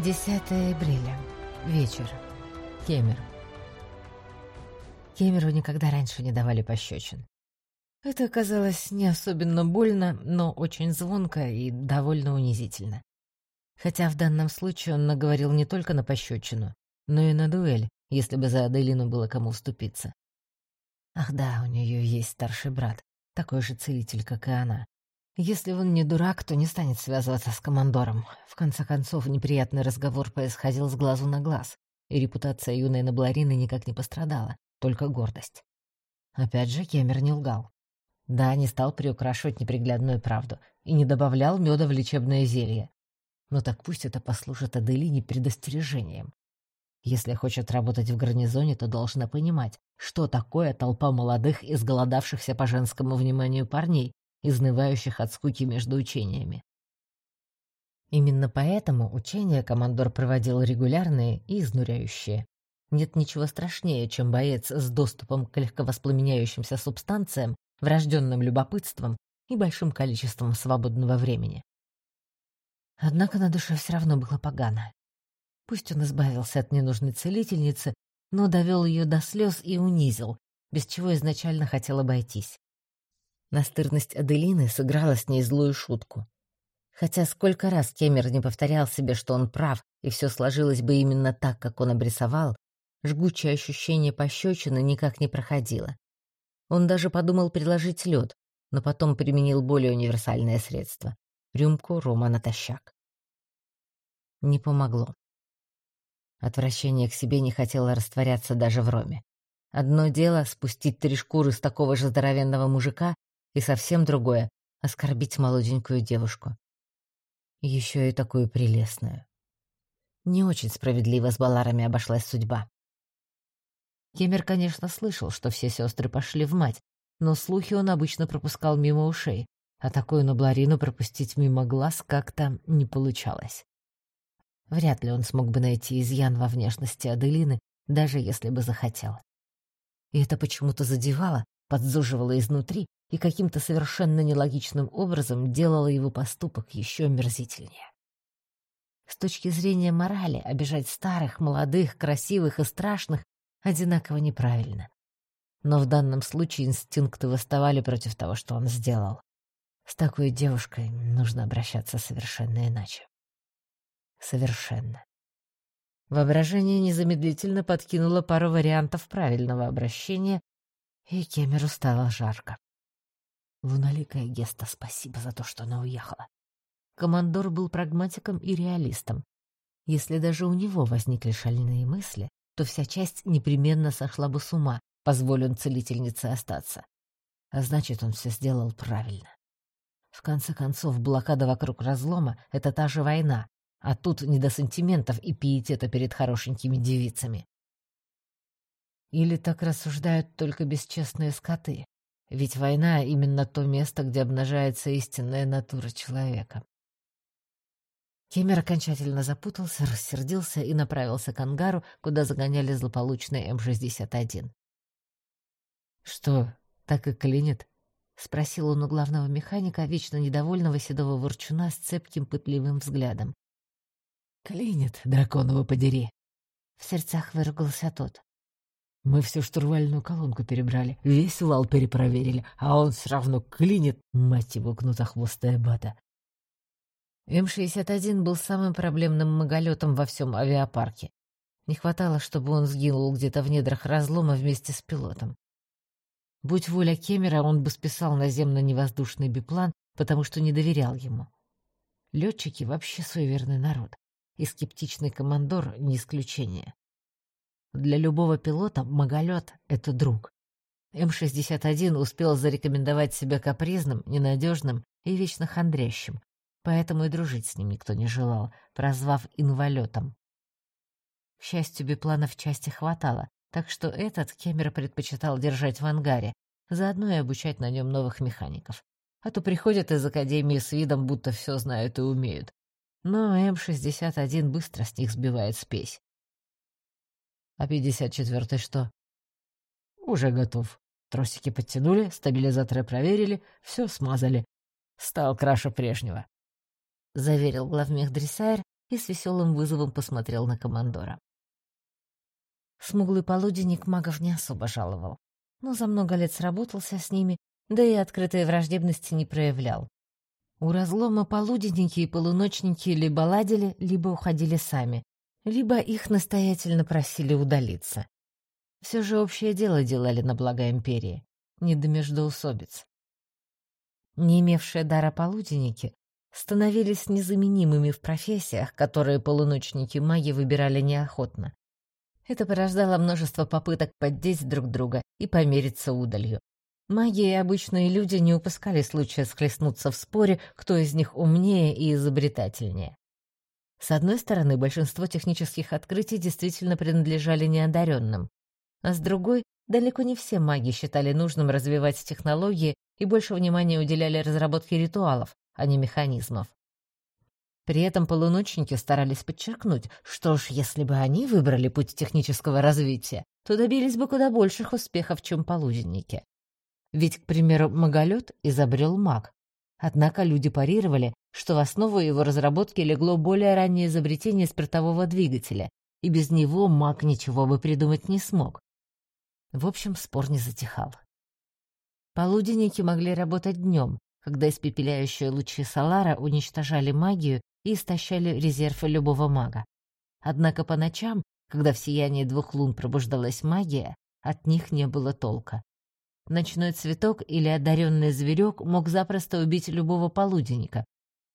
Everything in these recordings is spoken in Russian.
10 апреля. Вечер. Кемер. Кемеру никогда раньше не давали пощечин. Это оказалось не особенно больно, но очень звонко и довольно унизительно. Хотя в данном случае он наговорил не только на пощечину, но и на дуэль, если бы за Аделину было кому вступиться. Ах да, у нее есть старший брат, такой же целитель, как и она. Если он не дурак, то не станет связываться с командором. В конце концов, неприятный разговор происходил с глазу на глаз, и репутация юной Набларины никак не пострадала, только гордость. Опять же, Кемер не лгал. Да, не стал приукрашивать неприглядную правду и не добавлял меда в лечебное зелье. Но так пусть это послужит Аделине предостережением. Если хочет работать в гарнизоне, то должна понимать, что такое толпа молодых, изголодавшихся по женскому вниманию парней, изнывающих от скуки между учениями. Именно поэтому учения командор проводил регулярные и изнуряющие. Нет ничего страшнее, чем боец с доступом к легковоспламеняющимся субстанциям, врожденным любопытством и большим количеством свободного времени. Однако на душе все равно было погано. Пусть он избавился от ненужной целительницы, но довел ее до слез и унизил, без чего изначально хотел обойтись. Настырность Аделины сыграла с ней злую шутку. Хотя сколько раз Кемер не повторял себе, что он прав, и все сложилось бы именно так, как он обрисовал, жгучее ощущение пощечины никак не проходило. Он даже подумал предложить лед, но потом применил более универсальное средство — рюмку рома натощак. Не помогло. Отвращение к себе не хотело растворяться даже в роме. Одно дело — спустить три шкуры с такого же здоровенного мужика, и совсем другое — оскорбить молоденькую девушку. Еще и такую прелестную. Не очень справедливо с Баларами обошлась судьба. Кемер, конечно, слышал, что все сестры пошли в мать, но слухи он обычно пропускал мимо ушей, а такую набларину пропустить мимо глаз как-то не получалось. Вряд ли он смог бы найти изъян во внешности Аделины, даже если бы захотел. И это почему-то задевало, подзуживало изнутри и каким-то совершенно нелогичным образом делала его поступок еще мерзительнее. С точки зрения морали, обижать старых, молодых, красивых и страшных одинаково неправильно. Но в данном случае инстинкты восставали против того, что он сделал. С такой девушкой нужно обращаться совершенно иначе. Совершенно. Воображение незамедлительно подкинуло пару вариантов правильного обращения, и Кемеру стало жарко. Луналикая Геста, спасибо за то, что она уехала. Командор был прагматиком и реалистом. Если даже у него возникли шальные мысли, то вся часть непременно сошла бы с ума, позволен целительнице остаться. А значит, он все сделал правильно. В конце концов, блокада вокруг разлома — это та же война, а тут не до сантиментов и пиетета перед хорошенькими девицами. Или так рассуждают только бесчестные скоты? Ведь война — именно то место, где обнажается истинная натура человека. Кемер окончательно запутался, рассердился и направился к ангару, куда загоняли злополучный М-61. «Что, так и клинит?» — спросил он у главного механика, вечно недовольного седого ворчуна с цепким пытливым взглядом. «Клинит, драконово подери!» В сердцах выругался тот. Мы всю штурвальную колонку перебрали, весь вал перепроверили, а он все равно клинит, мать его, гнутохвостая бата. М-61 был самым проблемным маголетом во всем авиапарке. Не хватало, чтобы он сгинул где-то в недрах разлома вместе с пилотом. Будь воля Кемера, он бы списал наземно-невоздушный биплан, потому что не доверял ему. Летчики вообще суеверный народ, и скептичный командор — не исключение. Для любого пилота маголет — это друг. М-61 успел зарекомендовать себя капризным, ненадежным и вечно хандрящим, поэтому и дружить с ним никто не желал, прозвав инвалетом. К счастью, бипланов части хватало, так что этот Кемер предпочитал держать в ангаре, заодно и обучать на нем новых механиков. А то приходят из академии с видом, будто все знают и умеют. Но М-61 быстро с них сбивает спесь. А 54-й что? Уже готов. Тросики подтянули, стабилизаторы проверили, все смазали. Стал краше прежнего. Заверил главмех Дрессайр и с веселым вызовом посмотрел на командора. Смуглый полуденник магов не особо жаловал, но за много лет сработался с ними, да и открытой враждебности не проявлял. У разлома полуденники и полуночники либо ладили, либо уходили сами, либо их настоятельно просили удалиться. Все же общее дело делали на благо империи, не до междоусобиц. Не имевшие дара полуденники становились незаменимыми в профессиях, которые полуночники-маги выбирали неохотно. Это порождало множество попыток поддеть друг друга и помериться удалью. Маги и обычные люди не упускали случая схлестнуться в споре, кто из них умнее и изобретательнее. С одной стороны, большинство технических открытий действительно принадлежали неодаренным, а с другой, далеко не все маги считали нужным развивать технологии и больше внимания уделяли разработке ритуалов, а не механизмов. При этом полуночники старались подчеркнуть, что ж, если бы они выбрали путь технического развития, то добились бы куда больших успехов, чем полуденники. Ведь, к примеру, маголет изобрел маг. Однако люди парировали, что в основу его разработки легло более раннее изобретение спиртового двигателя, и без него маг ничего бы придумать не смог. В общем, спор не затихал. Полуденники могли работать днем, когда испепеляющие лучи Салара уничтожали магию и истощали резервы любого мага. Однако по ночам, когда в сиянии двух лун пробуждалась магия, от них не было толка. Ночной цветок или одаренный зверек мог запросто убить любого полуденника,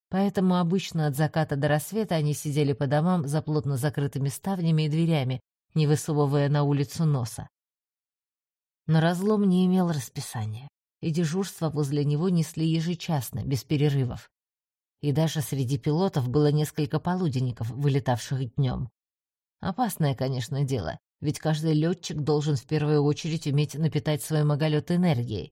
поэтому обычно от заката до рассвета они сидели по домам за плотно закрытыми ставнями и дверями, не высовывая на улицу носа. Но разлом не имел расписания, и дежурство возле него несли ежечасно, без перерывов. И даже среди пилотов было несколько полуденников, вылетавших днем. Опасное, конечно, дело, ведь каждый летчик должен в первую очередь уметь напитать свой маголет энергией.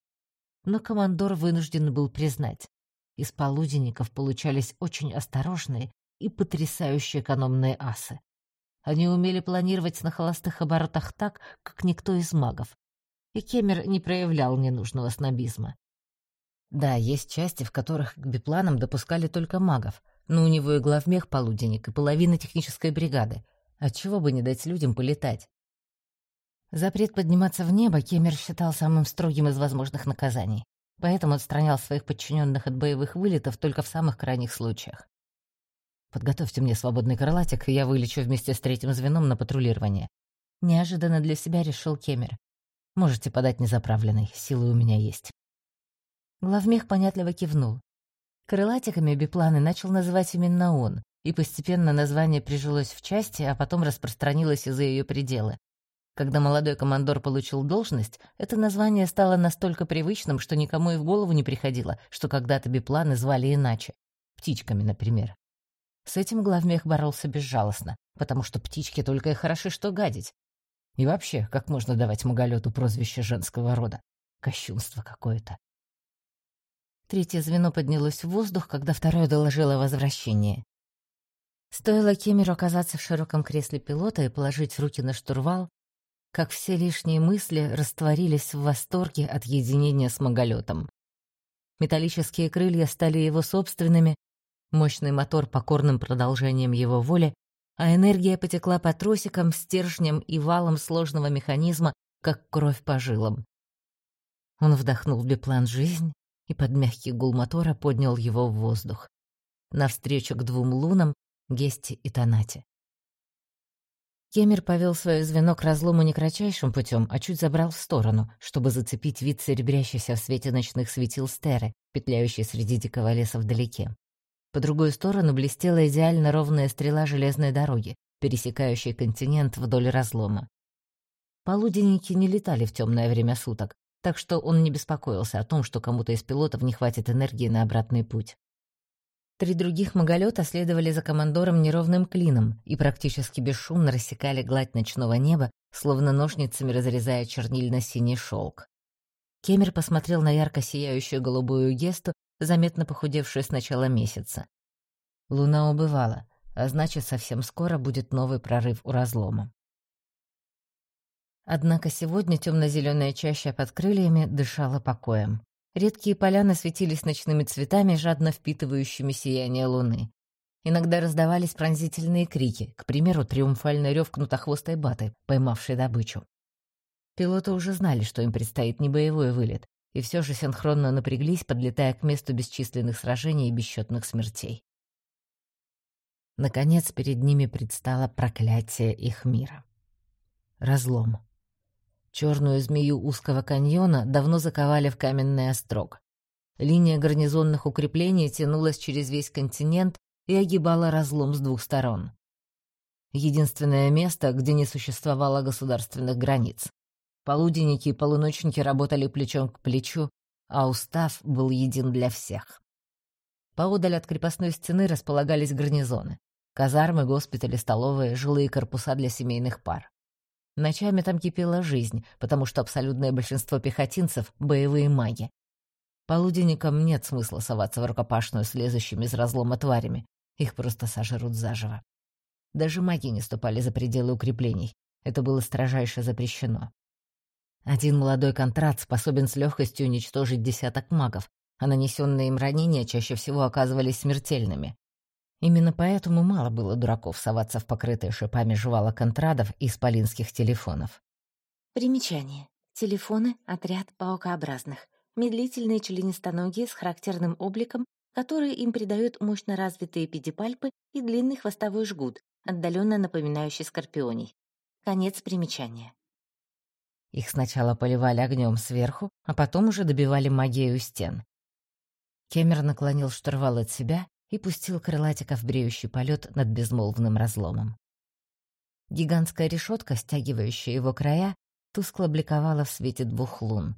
Но командор вынужден был признать, из полуденников получались очень осторожные и потрясающе экономные асы. Они умели планировать на холостых оборотах так, как никто из магов. И Кемер не проявлял ненужного снобизма. Да, есть части, в которых к бипланам допускали только магов, но у него и главмех полуденник, и половина технической бригады. Отчего бы не дать людям полетать? Запрет подниматься в небо Кемер считал самым строгим из возможных наказаний, поэтому отстранял своих подчиненных от боевых вылетов только в самых крайних случаях. «Подготовьте мне свободный крылатик, и я вылечу вместе с третьим звеном на патрулирование». Неожиданно для себя решил Кемер. «Можете подать незаправленный, силы у меня есть». Главмех понятливо кивнул. Крылатиками бипланы начал называть именно он, и постепенно название прижилось в части, а потом распространилось и за ее пределы. Когда молодой командор получил должность, это название стало настолько привычным, что никому и в голову не приходило, что когда-то бипланы звали иначе. Птичками, например. С этим главмех боролся безжалостно, потому что птички только и хороши, что гадить. И вообще, как можно давать маголету прозвище женского рода? Кощунство какое-то. Третье звено поднялось в воздух, когда второе доложило о возвращении. Стоило Кемеру оказаться в широком кресле пилота и положить руки на штурвал, как все лишние мысли растворились в восторге от единения с маголетом. Металлические крылья стали его собственными, мощный мотор покорным продолжением его воли, а энергия потекла по тросикам, стержням и валам сложного механизма, как кровь по жилам. Он вдохнул в биплан жизнь и под мягкий гул мотора поднял его в воздух. Навстречу к двум лунам, Гесте и Танате. Кемер повел свое звено к разлому не кратчайшим путем, а чуть забрал в сторону, чтобы зацепить вид серебрящейся в свете ночных светил стеры, петляющей среди дикого леса вдалеке. По другую сторону блестела идеально ровная стрела железной дороги, пересекающей континент вдоль разлома. Полуденники не летали в темное время суток, так что он не беспокоился о том, что кому-то из пилотов не хватит энергии на обратный путь. Три других маголета следовали за командором неровным клином и практически бесшумно рассекали гладь ночного неба, словно ножницами разрезая чернильно-синий шелк. Кемер посмотрел на ярко сияющую голубую гесту, заметно похудевшую с начала месяца. Луна убывала, а значит, совсем скоро будет новый прорыв у разлома. Однако сегодня темно-зеленая чаща под крыльями дышала покоем. Редкие поляны светились ночными цветами, жадно впитывающими сияние луны. Иногда раздавались пронзительные крики, к примеру, триумфальный рев кнутохвостой баты, поймавшей добычу. Пилоты уже знали, что им предстоит не боевой вылет, и все же синхронно напряглись, подлетая к месту бесчисленных сражений и бесчетных смертей. Наконец перед ними предстало проклятие их мира. Разлом. Черную змею узкого каньона давно заковали в каменный острог. Линия гарнизонных укреплений тянулась через весь континент и огибала разлом с двух сторон. Единственное место, где не существовало государственных границ. Полуденники и полуночники работали плечом к плечу, а устав был един для всех. Поодаль от крепостной стены располагались гарнизоны. Казармы, госпитали, столовые, жилые корпуса для семейных пар. Ночами там кипела жизнь, потому что абсолютное большинство пехотинцев — боевые маги. Полуденникам нет смысла соваться в рукопашную с лезущими из разлома тварями. Их просто сожрут заживо. Даже маги не ступали за пределы укреплений. Это было строжайше запрещено. Один молодой контракт способен с легкостью уничтожить десяток магов, а нанесенные им ранения чаще всего оказывались смертельными. Именно поэтому мало было дураков соваться в покрытые шипами жвала контрадов и исполинских телефонов. Примечание. Телефоны — отряд паукообразных. Медлительные членистоногие с характерным обликом, которые им придают мощно развитые педипальпы и длинный хвостовой жгут, отдаленно напоминающий скорпионий. Конец примечания. Их сначала поливали огнем сверху, а потом уже добивали магией у стен. Кемер наклонил штурвал от себя и пустил крылатика в бреющий полет над безмолвным разломом. Гигантская решетка, стягивающая его края, тускло бликовала в свете двух лун.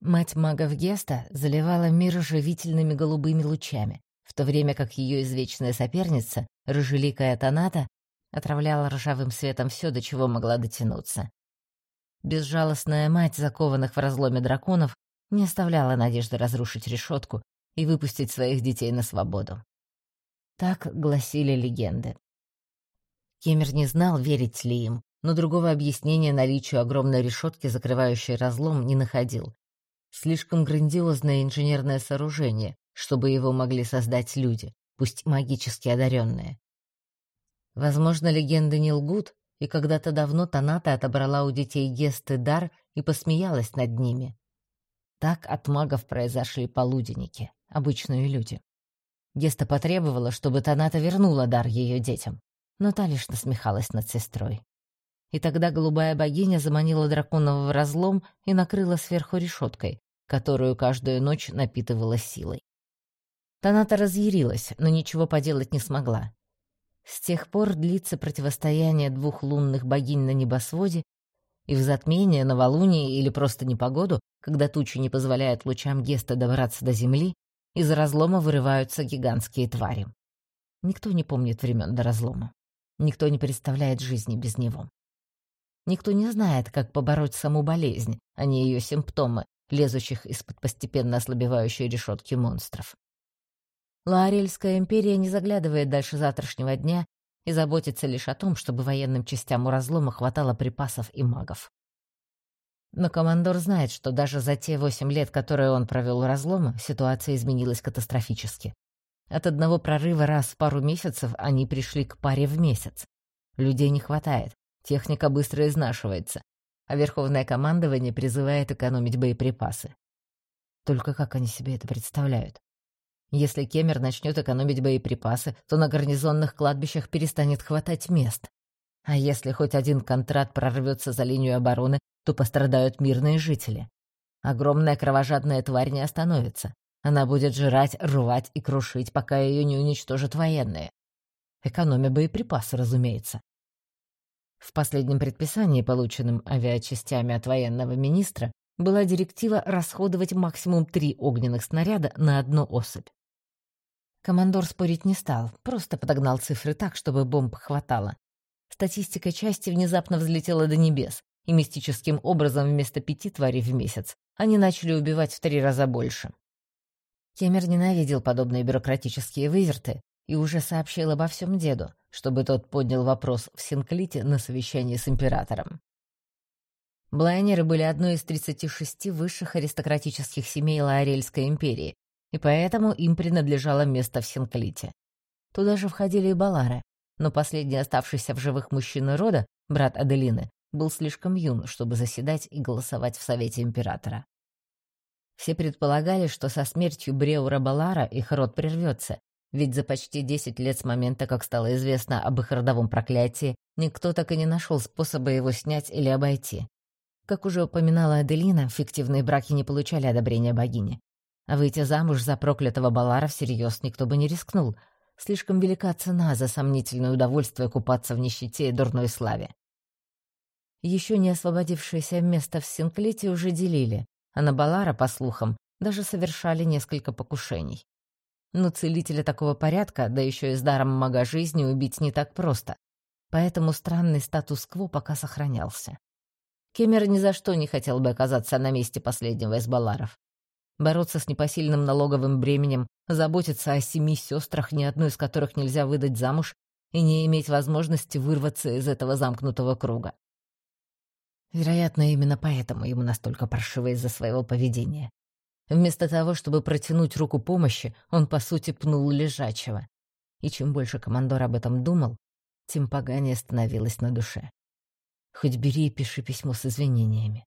Мать магов Геста заливала мир живительными голубыми лучами, в то время как ее извечная соперница, рыжеликая Таната, отравляла ржавым светом все, до чего могла дотянуться. Безжалостная мать закованных в разломе драконов не оставляла надежды разрушить решетку и выпустить своих детей на свободу. Так гласили легенды. Кемер не знал, верить ли им, но другого объяснения наличию огромной решетки, закрывающей разлом, не находил. Слишком грандиозное инженерное сооружение, чтобы его могли создать люди, пусть магически одаренные. Возможно, легенды не лгут, и когда-то давно Таната отобрала у детей Гесты дар и посмеялась над ними. Так от магов произошли полуденники, обычные люди. Геста потребовала, чтобы Таната вернула дар ее детям, но та лишь насмехалась над сестрой. И тогда голубая богиня заманила драконов в разлом и накрыла сверху решеткой, которую каждую ночь напитывала силой. Таната разъярилась, но ничего поделать не смогла. С тех пор длится противостояние двух лунных богинь на небосводе, и в затмение, новолуние или просто непогоду, когда тучи не позволяют лучам Геста добраться до земли, из разлома вырываются гигантские твари. Никто не помнит времен до разлома. Никто не представляет жизни без него. Никто не знает, как побороть саму болезнь, а не ее симптомы, лезущих из-под постепенно ослабевающей решетки монстров. Лаорельская империя не заглядывает дальше завтрашнего дня и заботится лишь о том, чтобы военным частям у разлома хватало припасов и магов. Но командор знает, что даже за те восемь лет, которые он провел у разлома, ситуация изменилась катастрофически. От одного прорыва раз в пару месяцев они пришли к паре в месяц. Людей не хватает, техника быстро изнашивается, а Верховное командование призывает экономить боеприпасы. Только как они себе это представляют? Если Кемер начнет экономить боеприпасы, то на гарнизонных кладбищах перестанет хватать мест. А если хоть один контракт прорвется за линию обороны, то пострадают мирные жители. Огромная кровожадная тварь не остановится. Она будет жрать, рвать и крушить, пока ее не уничтожат военные. Экономя боеприпасы, разумеется. В последнем предписании, полученном авиачастями от военного министра, была директива расходовать максимум три огненных снаряда на одну особь. Командор спорить не стал, просто подогнал цифры так, чтобы бомб хватало. Статистика части внезапно взлетела до небес, и мистическим образом вместо пяти тварей в месяц они начали убивать в три раза больше. Кемер ненавидел подобные бюрократические выверты и уже сообщил обо всем деду, чтобы тот поднял вопрос в Синклите на совещании с императором. Блайнеры были одной из 36 высших аристократических семей Лаорельской империи, и поэтому им принадлежало место в Синклите. Туда же входили и Балары, но последний оставшийся в живых мужчина рода, брат Аделины, был слишком юн, чтобы заседать и голосовать в Совете Императора. Все предполагали, что со смертью Бреура Балара их род прервется, ведь за почти десять лет с момента, как стало известно об их родовом проклятии, никто так и не нашел способа его снять или обойти. Как уже упоминала Аделина, фиктивные браки не получали одобрения богини. А выйти замуж за проклятого Балара всерьез никто бы не рискнул. Слишком велика цена за сомнительное удовольствие купаться в нищете и дурной славе. Еще не освободившееся место в Синклите уже делили, а на Балара, по слухам, даже совершали несколько покушений. Но целителя такого порядка, да еще и с даром мага жизни, убить не так просто. Поэтому странный статус-кво пока сохранялся. Кемер ни за что не хотел бы оказаться на месте последнего из Баларов бороться с непосильным налоговым бременем, заботиться о семи сестрах, ни одной из которых нельзя выдать замуж, и не иметь возможности вырваться из этого замкнутого круга. Вероятно, именно поэтому ему настолько паршиво из-за своего поведения. Вместо того, чтобы протянуть руку помощи, он, по сути, пнул лежачего. И чем больше командор об этом думал, тем поганее становилось на душе. Хоть бери и пиши письмо с извинениями.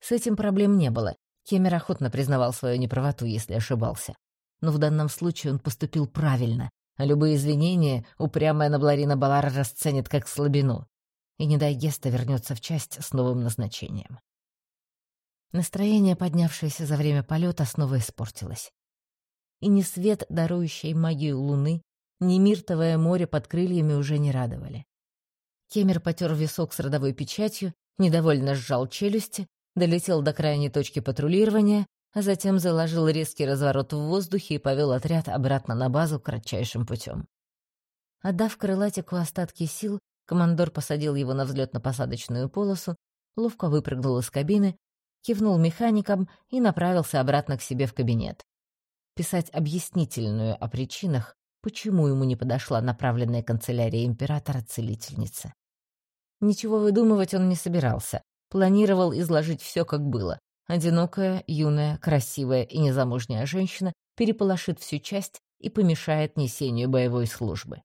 С этим проблем не было, Кемер охотно признавал свою неправоту, если ошибался. Но в данном случае он поступил правильно, а любые извинения упрямая Набларина Балара расценит как слабину. И не дай Геста вернется в часть с новым назначением. Настроение, поднявшееся за время полета, снова испортилось. И ни свет, дарующий магию луны, ни миртовое море под крыльями уже не радовали. Кемер потер висок с родовой печатью, недовольно сжал челюсти долетел до крайней точки патрулирования, а затем заложил резкий разворот в воздухе и повел отряд обратно на базу кратчайшим путем. Отдав крылатику остатки сил, командор посадил его на взлетно-посадочную полосу, ловко выпрыгнул из кабины, кивнул механикам и направился обратно к себе в кабинет. Писать объяснительную о причинах, почему ему не подошла направленная канцелярия императора целительница. Ничего выдумывать он не собирался, планировал изложить все, как было. Одинокая, юная, красивая и незамужняя женщина переполошит всю часть и помешает несению боевой службы.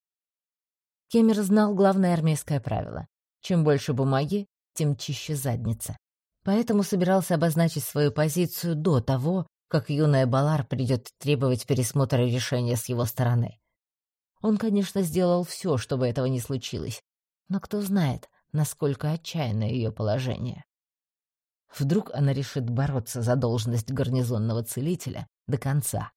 Кемер знал главное армейское правило. Чем больше бумаги, тем чище задница. Поэтому собирался обозначить свою позицию до того, как юная Балар придет требовать пересмотра решения с его стороны. Он, конечно, сделал все, чтобы этого не случилось, но кто знает, насколько отчаянно ее положение. Вдруг она решит бороться за должность гарнизонного целителя до конца.